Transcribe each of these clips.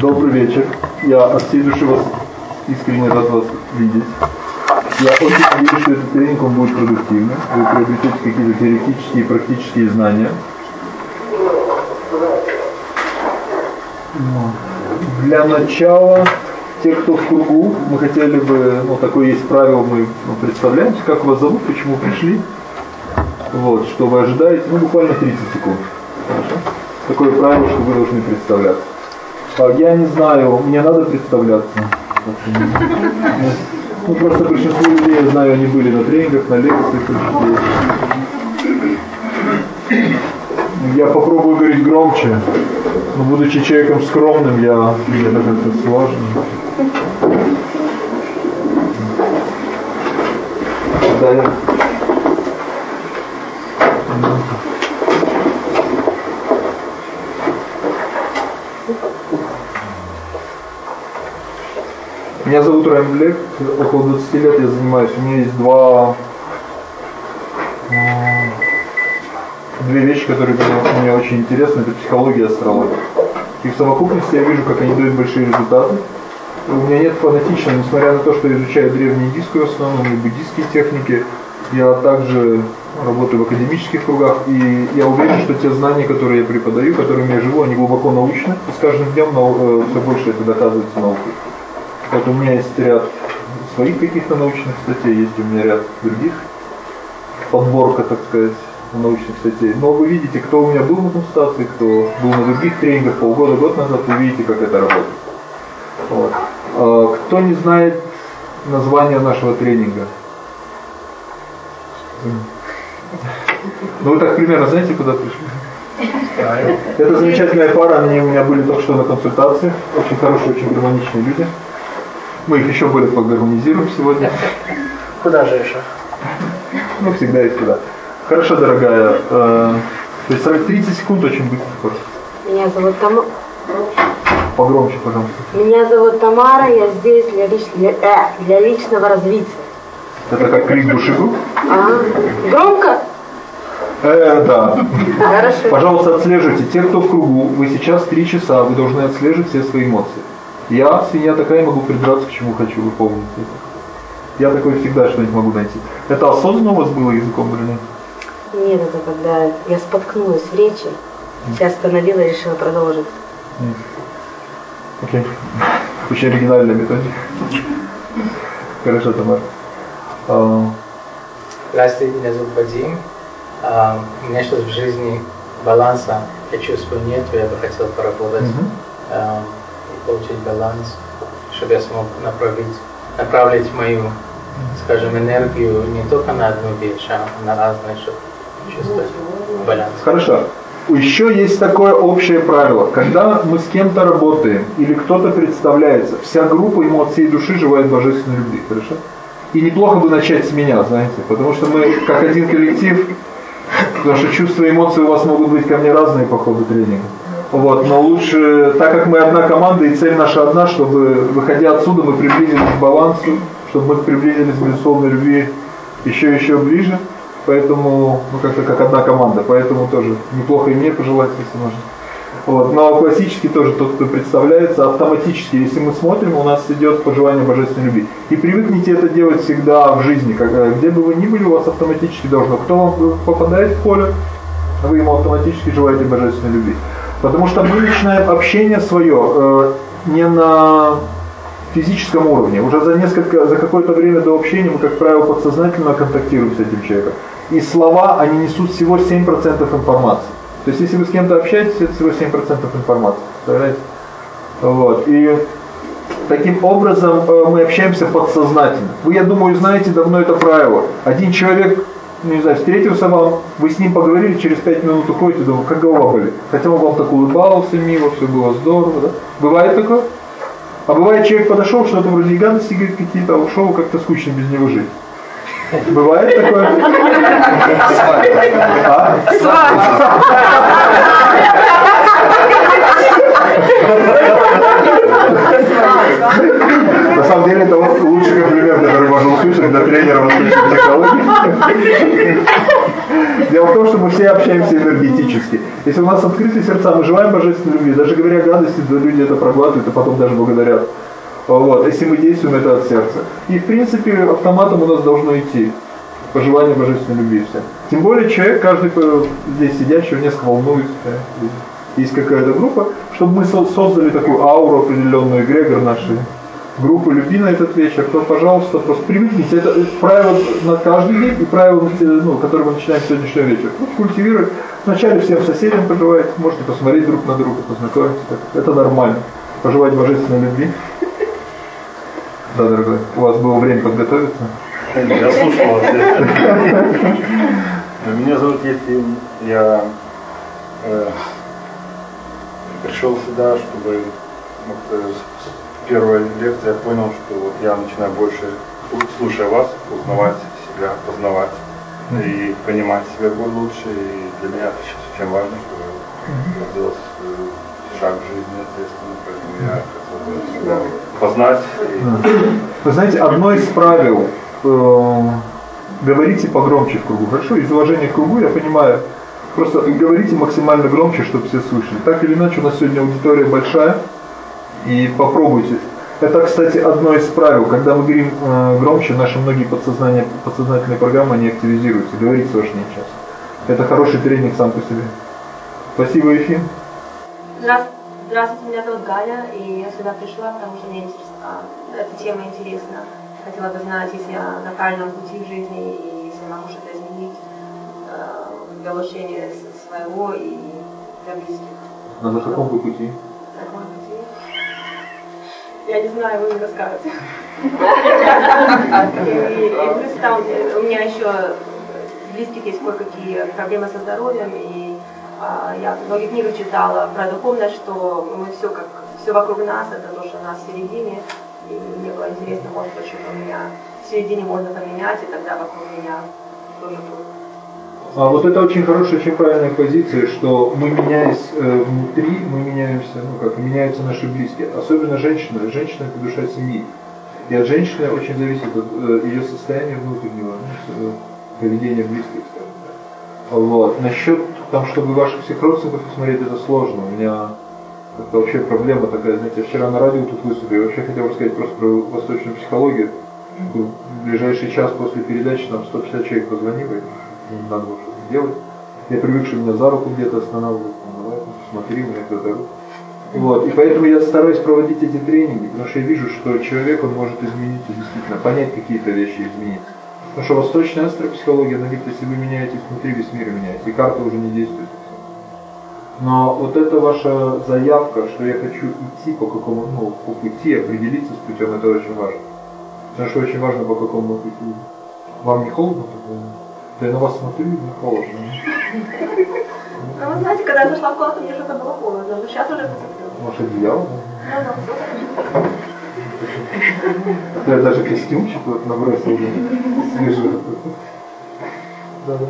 Добрый вечер. Я от всей души вас искренне рад вас видеть. Я очень надеюсь, что этот тренинг он будет продуктивным. Вы приобретете какие-то теоретические и практические знания. Для начала, те, кто в кругу, мы хотели бы, ну такое есть правило, мы ну, представляемся, как вас зовут, почему пришли. Вот, что вы ожидаете, ну буквально 30 секунд. Хорошо? Такое правило, что вы должны представляться. Я не знаю, мне надо представляться. Ну просто большинство людей, я знаю, они были на тренингах, на лекциях. Я попробую говорить громче, но будучи человеком скромным, я мне это как-то сложно. Да, Меня зовут Райм Блек, около 20 лет я занимаюсь. У меня есть два две вещи, которые мне очень интересны, это психология и астрология. И в совокупности я вижу, как они дают большие результаты. У меня нет фанатично, несмотря на то, что я изучаю древнеиндийскую основу и буддийские техники, я также работаю в академических кругах, и я уверен, что те знания, которые я преподаю, которыми я живу, они глубоко научны, и с каждым днем э, все больше это доказывается наукой. Вот у меня есть ряд своих каких-то научных статей, есть у меня ряд других, подборка, так сказать, научных статей. Но вы видите, кто у меня был на консультации, кто был на других тренингах полгода, год назад, вы видите, как это работает. Вот. А, кто не знает название нашего тренинга? Ну вы так примерно знаете, куда пришли? Это замечательная пара, они у меня были только что на консультации, очень хорошие, очень гармоничные люди. Мы их еще более погармонизируем сегодня. Куда же еще? Ну, всегда есть куда. Хорошо, дорогая. Э, то есть 30 секунд очень быстро. Меня зовут Тамара. Погромче, пожалуйста. Меня зовут Тамара, я здесь для, лич... для, э, для личного развития. Это как крик души был? Ага. Громко? Э, да. Хорошо. Пожалуйста, отслеживайте. Те, кто в кругу, вы сейчас три часа, вы должны отслеживать все свои эмоции. Я, свинья такая, могу придраться к чему хочу, вы помните Я такой всегда что-нибудь могу найти. Это осознанно у вас было языком или нет? Нет, это когда я споткнулась в речи, я остановила и решила продолжить. Окей. Okay. Очень оригинальная методика. Хорошо, Тамар. А, Здравствуйте, меня зовут Вадим. А, у меня сейчас в жизни баланса, я чувствую, нет, я бы хотел поработать. Получить баланс, чтобы я смог направить, направить мою, скажем, энергию не только на одну вещь, а на разные, чтобы чувствовать баланс. Хорошо. Еще есть такое общее правило. Когда мы с кем-то работаем или кто-то представляется, вся группа ему от всей души желает божественной любви. Хорошо? И неплохо бы начать с меня, знаете, потому что мы как один коллектив, потому что чувства и эмоции у вас могут быть ко мне разные по ходу тренинга. Вот, но лучше, так как мы одна команда и цель наша одна, чтобы, выходя отсюда, мы приблизились к балансу, чтобы мы приблизились к безусловной любви еще еще ближе. Поэтому, ну как-то как одна команда, поэтому тоже неплохо и мне пожелать, если можно. Вот. Но классически тоже тот, кто представляется, автоматически, если мы смотрим, у нас идет пожелание божественной любви. И привыкните это делать всегда в жизни, когда, где бы вы ни были, у вас автоматически должно. Кто вам попадает в поле, вы ему автоматически желаете божественной любви. Потому что мы начинаем общение свое э, не на физическом уровне. Уже за несколько, за какое-то время до общения мы, как правило, подсознательно контактируем с этим человеком. И слова, они несут всего 7% информации. То есть, если вы с кем-то общаетесь, это всего 7% информации. Представляете? Вот. И таким образом э, мы общаемся подсознательно. Вы, я думаю, знаете давно это правило. Один человек ну не знаю, встретился вам, вы с ним поговорили, через пять минут уходите, думаю, как голова болит. Хотя он вам так улыбался мило, все было здорово, да? Бывает такое? А бывает, человек подошел, что-то вроде гадости говорит какие-то, а ушел, как-то скучно без него жить. Бывает такое? А? На самом деле это лучший комплимент, который можно услышать для тренера восточной психологии. Дело в том, что мы все общаемся энергетически. Если у нас открыты сердца, мы желаем божественной любви. Даже говоря гадости, люди это проглатывают и потом даже благодарят. Вот, если мы действуем это от сердца. И в принципе автоматом у нас должно идти пожелание божественной любви все. Тем более человек, каждый здесь сидящий, несколько волнуется. Есть какая-то группа, чтобы мы создали такую ауру определенную, эгрегор нашей группы «Люби на этот вечер», то, пожалуйста, просто привыкните. Это правило на каждый день и правило, ну, которое мы начинаем сегодняшний вечер. Просто культивировать. Вначале всем соседям пожелать, можете посмотреть друг на друга, познакомиться. Это нормально. Пожелать божественной любви. Да, дорогой, у вас было время подготовиться. Я слушал вас. Меня зовут Ефим. Я э, пришел сюда, чтобы первой лекции я понял, что вот я начинаю больше, слушая вас, узнавать себя, познавать и понимать себя лучше. И для меня это сейчас очень важно, чтобы сделать э, шаг в жизни ответственно, поэтому я хотел бы себя познать. И... Вы знаете, одно из правил э, говорите погромче в кругу, хорошо? Из уважения к кругу я понимаю, просто говорите максимально громче, чтобы все слышали. Так или иначе, у нас сегодня аудитория большая, и попробуйте. Это, кстати, одно из правил. Когда мы говорим э, громче, наши многие подсознания, подсознательные программы не активизируются. Говорить сложнее часто. Это хороший тренинг сам по себе. Спасибо, Ефим. Здравствуйте, меня зовут Галя, и я сюда пришла, потому что мне а, эта тема интересна. Хотела бы знать, если я на правильном пути в жизни, и если могу что-то изменить э, для улучшения своего и для близких. А на каком вы пути? Я не знаю, вы не расскажете. И плюс там у меня еще близких есть кое-какие проблемы со здоровьем, и а, я многие книги читала про духовность, что мы все как все вокруг нас, это то, что у нас в середине, и мне было интересно, может быть, что-то у меня в середине можно поменять, и тогда вокруг меня тоже будет. А вот это очень хорошая, очень правильная позиция, что мы меняясь э, внутри, мы меняемся, ну как, меняются наши близкие. Особенно женщина. Женщина – это душа семьи. И от женщины очень зависит от э, ее состояния внутреннего, ну, э, поведения близких, скажем так. Вот. Насчет, там, чтобы ваших всех родственников посмотреть, это сложно. У меня это вообще проблема такая, знаете, вчера на радио тут выступил, вообще хотел рассказать просто про восточную психологию. В ближайший час после передачи там 150 человек позвонило, и надо было что-то делать. Я привык, что меня за руку где-то останавливают, ну, давай, смотри, меня кто-то руку. Вот. И поэтому я стараюсь проводить эти тренинги, потому что я вижу, что человек, он может измениться действительно, понять какие-то вещи, изменить. Потому что восточная астропсихология, она говорит, если вы меняетесь внутри, весь мир меняется, и карта уже не действует. Но вот эта ваша заявка, что я хочу идти по какому, ну, по пути, определиться с путем, это очень важно. Потому что очень важно, по какому пути. Вам не холодно? Да я на вас смотрю, не холодно. Ну, вы знаете, когда я зашла в комнату, мне что-то было холодно, но сейчас уже потеплело. Ваше одеяло? Да, да, Я даже костюмчик вот набросил, свежий. Да, да.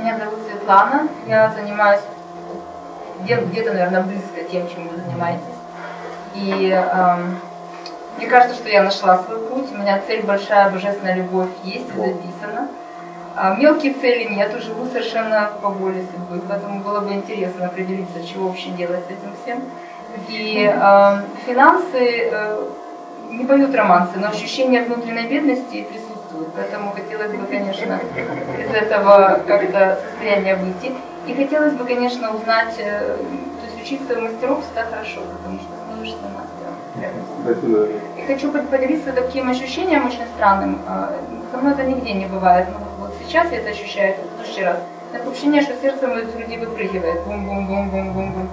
Меня зовут Светлана, я занимаюсь где-то, где наверное, близко тем, чем вы занимаетесь. И эм, мне кажется, что я нашла свой путь. У меня цель большая, божественная любовь есть и записана. А мелкие цели нет, живу совершенно по воле судьбы, поэтому было бы интересно определиться, чего вообще делать с этим всем. И э, финансы э, не поют романсы, но ощущение внутренней бедности присутствует. Поэтому хотелось бы, конечно, из этого как-то состояния выйти. И хотелось бы, конечно, узнать, э, то есть учиться у мастеров всегда хорошо, потому что становишься мастером. И хочу поделиться таким ощущением очень странным. Со мной это нигде не бывает. Но сейчас я это ощущаю, это в следующий раз. Такое ощущение, что сердце мое из груди выпрыгивает. Бум-бум-бум-бум-бум-бум.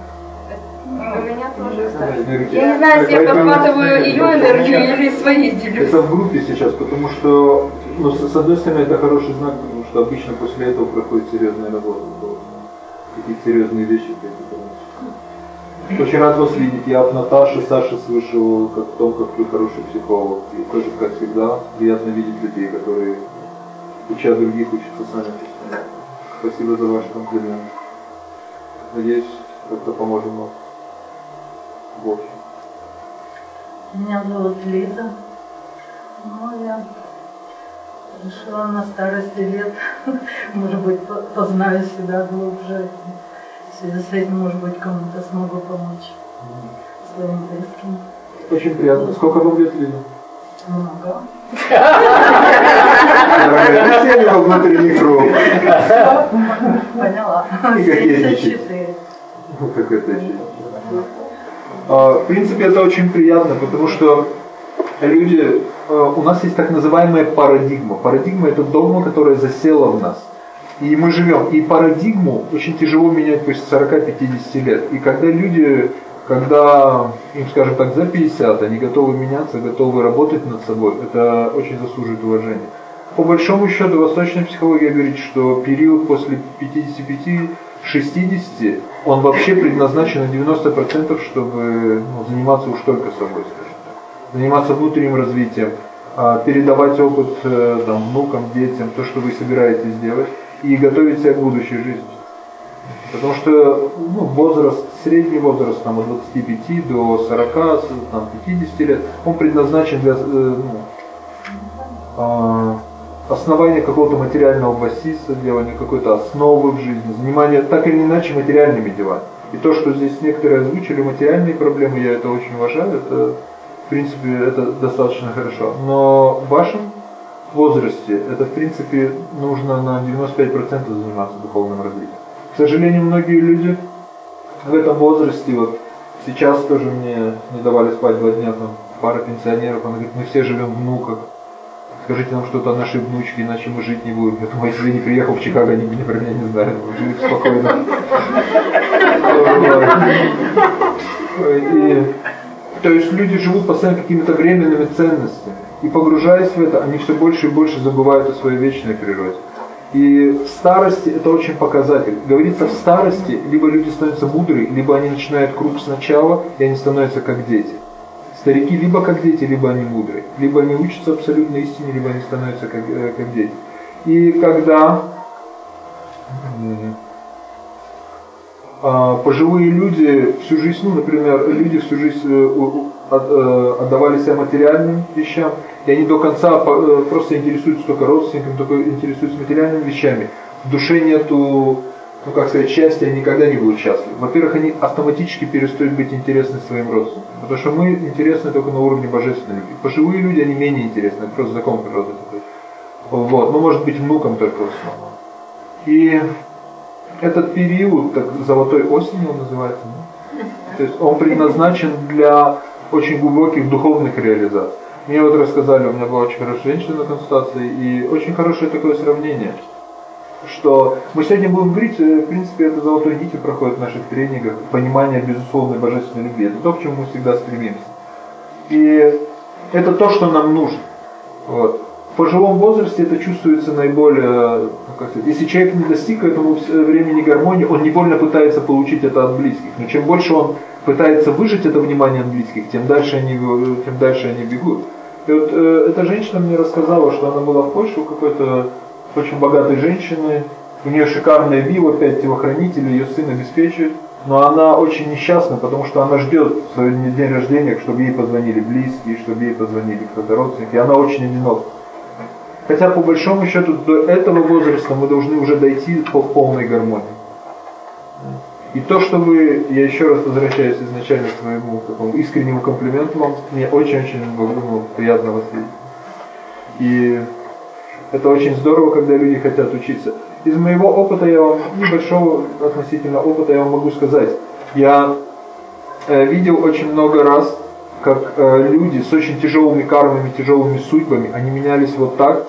У меня тоже, кстати. Я не знаю, если я подхватываю ее энергию или своей делюсь. Это в группе сейчас, потому что, ну, с одной стороны, это хороший знак, потому что обычно после этого проходит серьезная работа какие-то серьезные вещи Очень рад вас видеть. Я от Наташи, Саши слышал как о том, как вы хороший психолог. И тоже, как всегда, приятно видеть людей, которые, уча других, учатся сами. Спасибо за ваш комплимент. Надеюсь, как-то поможем вам в общем. Меня зовут Лиза. Ну, я решила на старости лет может быть, познаю себя глубже. В связи с этим, может быть, кому-то смогу помочь своим близким. Очень приятно. Сколько вам лет, Лиза? Много. Во внутренний круг. Поняла. И кокетничать. Ну, как это В принципе, это очень приятно, потому что люди, а, у нас есть так называемая парадигма. Парадигма это догма, которая засела в нас. И мы живем. И парадигму очень тяжело менять после 40-50 лет. И когда люди когда им, скажем так, за 50, они готовы меняться, готовы работать над собой, это очень заслуживает уважения. По большому счету, восточная психология говорит, что период после 55-60, он вообще предназначен на 90%, чтобы ну, заниматься уж только собой, скажем так. Заниматься внутренним развитием, а, передавать опыт э, там, внукам, детям, то, что вы собираетесь делать, и готовить себя к будущей жизни. Потому что ну, возраст, средний возраст там, от 25 до 40, там, 50 лет, он предназначен для э, ну, э, основания какого-то материального басиса, делания какой-то основы в жизни, занимания так или иначе материальными делами. И то, что здесь некоторые озвучили, материальные проблемы, я это очень уважаю, это, в принципе, это достаточно хорошо. Но в вашем возрасте это, в принципе, нужно на 95% заниматься духовным развитием. К сожалению, многие люди в этом возрасте, вот сейчас тоже мне не давали спать два дня, там пара пенсионеров, она говорит, мы все живем в внуках, скажите нам что-то о нашей внучке, иначе мы жить не будем. Я думаю, если я не приехал в Чикаго, они, они про меня не знают, жили спокойно. То есть люди живут постоянно какими-то временными ценностями. И погружаясь в это, они все больше и больше забывают о своей вечной природе. И в старости это очень показатель. Говорится, в старости либо люди становятся мудрые, либо они начинают круг сначала, и они становятся как дети. Старики либо как дети, либо они мудрые. Либо они учатся абсолютно истине, либо они становятся как, э, как дети. И когда э, пожилые люди всю жизнь, ну, например, люди всю жизнь э, э отдавали себя материальным вещам, и они до конца э, просто интересуются только родственниками, только интересуются материальными вещами. В душе нету, ну как сказать, счастья, они никогда не будут счастливы. Во-первых, они автоматически перестают быть интересны своим родственникам. Потому что мы интересны только на уровне божественной любви. Пожилые люди, они менее интересны, это просто закон природы такой. Вот, ну может быть внукам только в основном. И этот период, так золотой осени он называется, ну? то есть он предназначен для очень глубоких духовных реализаций. Мне вот рассказали, у меня была очень хорошая женщина на консультации, и очень хорошее такое сравнение, что мы сегодня будем говорить, э, в принципе, это золотой нити проходит в наших тренингах, понимание безусловной божественной любви. Это то, к чему мы всегда стремимся. И это то, что нам нужно. Вот. В пожилом возрасте это чувствуется наиболее, как сказать, если человек не достиг этому времени гармонии, он невольно пытается получить это от близких. Но чем больше он пытается выжить это внимание от близких, тем дальше они, тем дальше они бегут. И вот э, эта женщина мне рассказала, что она была в Польше у какой-то очень богатой женщины, у нее шикарная вилла, пять телохранителей, ее сын обеспечивает, но она очень несчастна, потому что она ждет свой день рождения, чтобы ей позвонили близкие, чтобы ей позвонили кто-то родственники, и она очень одинока. Хотя по большому счету до этого возраста мы должны уже дойти по полной гармонии. И то, что вы, я еще раз возвращаюсь изначально к своему такому искреннему комплименту вам, мне очень-очень ну, приятно вас видеть. И это очень здорово, когда люди хотят учиться. Из моего опыта, я вам, небольшого относительно опыта, я вам могу сказать, я э, видел очень много раз, как э, люди с очень тяжелыми кармами, тяжелыми судьбами, они менялись вот так,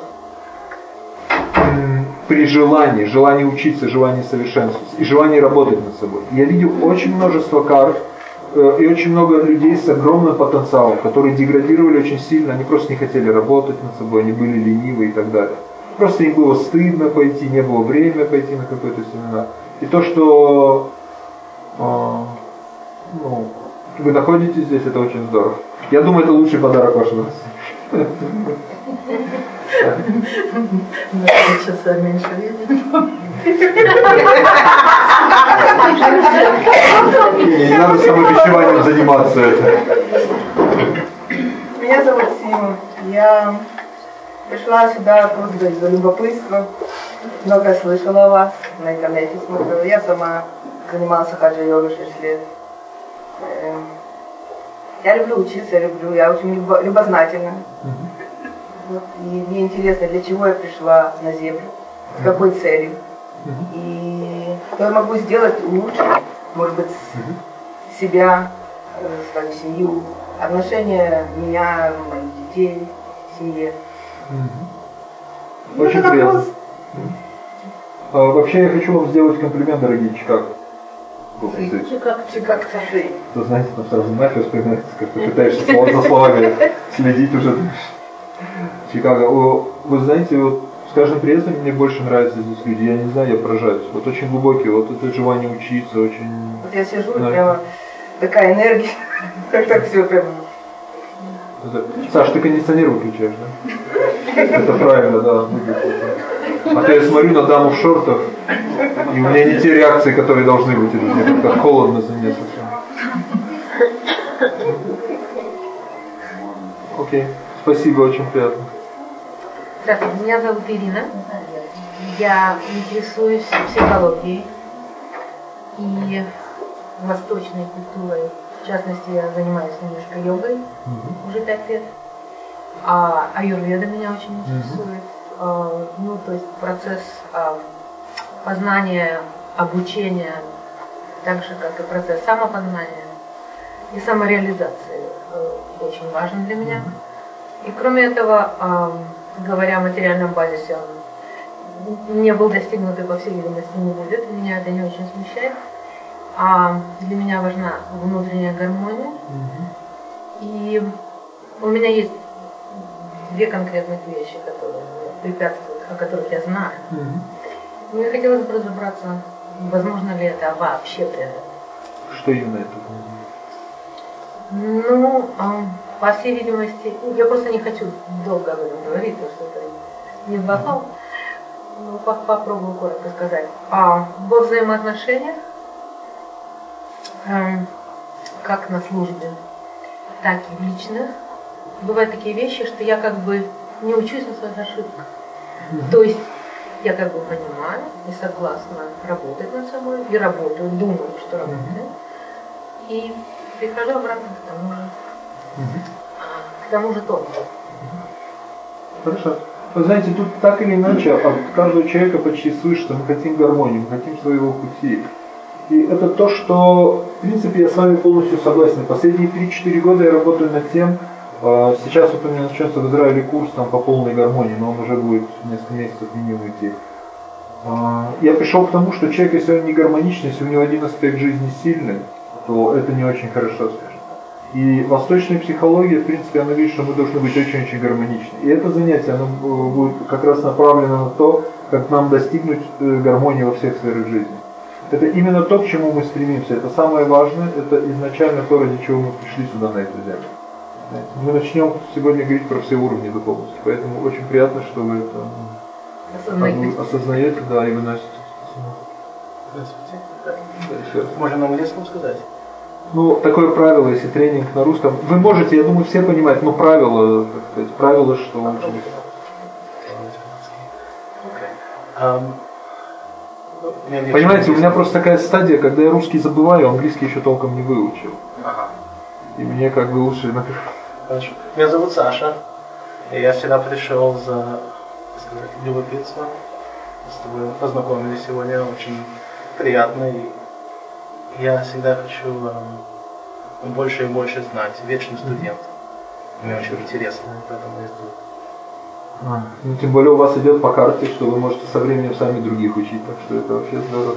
при желании, желании учиться, желании совершенствоваться и желании работать над собой. Я видел очень множество карт э, и очень много людей с огромным потенциалом, которые деградировали очень сильно, они просто не хотели работать над собой, они были ленивы и так далее. Просто им было стыдно пойти, не было времени пойти на какой-то семинар. И то, что э, ну, вы находитесь здесь, это очень здорово. Я думаю, это лучший подарок вашего часа меньше видим. Не надо самобичеванием заниматься. Меня зовут Сима. Я Пришла сюда просто из-за любопытства. Много слышала о вас, на интернете смотрела. Я сама занималась хаджа-йогой 6 лет. Эм, я люблю учиться, я люблю, я очень любо, любознательна. Вот, и мне интересно, для чего я пришла на Землю, с какой целью. И что я могу сделать лучше, может быть, себя, э, свою семью, отношения меня, моих детей, семье. Угу. Очень приятно. А, вообще я хочу вам сделать комплимент, дорогие Чикаго. Чикаго, Чикаго, Вы знаете, там сразу нафиг вспоминается, как ты пытаешься слово за словами следить уже. Чикаго. Вы знаете, вот с каждым приездом мне больше нравятся здесь люди. Я не знаю, я поражаюсь. Вот очень глубокий, вот это желание учиться, очень... Вот я сижу, прямо такая энергия, так так все прям... Саш, ты кондиционер выключаешь, да? Это правильно, да. А то я смотрю на даму в шортах, и у меня не те реакции, которые должны быть. Мне как холодно за меня совсем. Окей, спасибо, очень приятно. Здравствуйте, меня зовут Ирина. Я интересуюсь психологией и восточной культурой. В частности, я занимаюсь немножко йогой mm-hmm. уже пять лет. А аюрведа меня очень интересует. А, ну, то есть процесс а, познания, обучения, так же, как и процесс самопознания и самореализации э, очень важен для меня. Mm-hmm. И кроме этого, говоря о материальном базисе, он не был достигнут и, по всей видимости, не будет. Меня это не очень смущает. А для меня важна внутренняя гармония. Угу. И у меня есть две конкретных вещи, которые препятствуют, о которых я знаю. Угу. Мне хотелось бы разобраться, возможно ли это вообще преодолеть. Что именно это? Ну, по всей видимости, я просто не хочу долго об этом говорить, потому что это не в Ну, попробую коротко сказать. А во взаимоотношениях Эм, как на службе, так и в личных. Бывают такие вещи, что я как бы не учусь на своих ошибках. То есть я как бы понимаю и согласна работать над собой, и работаю, думаю, что работаю. И прихожу обратно к тому же, к тому же тонкому. Хорошо. Вы знаете, тут так или иначе от каждого человека почти слышится, мы хотим гармонию, мы хотим своего пути. И это то, что, в принципе, я с вами полностью согласен. Последние 3-4 года я работаю над тем, а, сейчас вот у меня начнется в Израиле курс там, по полной гармонии, но он уже будет несколько месяцев минимум идти. А, я пришел к тому, что человек, если он не гармоничный, если у него один аспект жизни сильный, то это не очень хорошо. И восточная психология, в принципе, она говорит, что мы должны быть очень-очень гармоничны. И это занятие, оно э, будет как раз направлено на то, как нам достигнуть э, гармонии во всех сферах жизни. Это именно то, к чему мы стремимся. Это самое важное, это изначально то, ради чего мы пришли сюда, на эту землю. Мы начнем сегодня говорить про все уровни духовности, поэтому очень приятно, что вы это осознаете, осознаете да, и выносите. Здравствуйте. Можно на английском сказать? Ну, такое правило, если тренинг на русском. Вы можете, я думаю, все понимают, но правило, сказать, правило, что лучше. Um, Понимаете, у меня просто такая стадия, когда я русский забываю, английский еще толком не выучил. Ага. И мне как бы лучше... Хорошо. Меня зовут Саша. И я всегда пришел за сказать, любопытство. С тобой познакомились сегодня, очень приятно. И я всегда хочу эм, больше и больше знать. Вечный студент. Мне очень интересно, поэтому я тут. А, ну, тем более у вас идет по карте, что вы можете со временем сами других учить, так что это вообще здорово.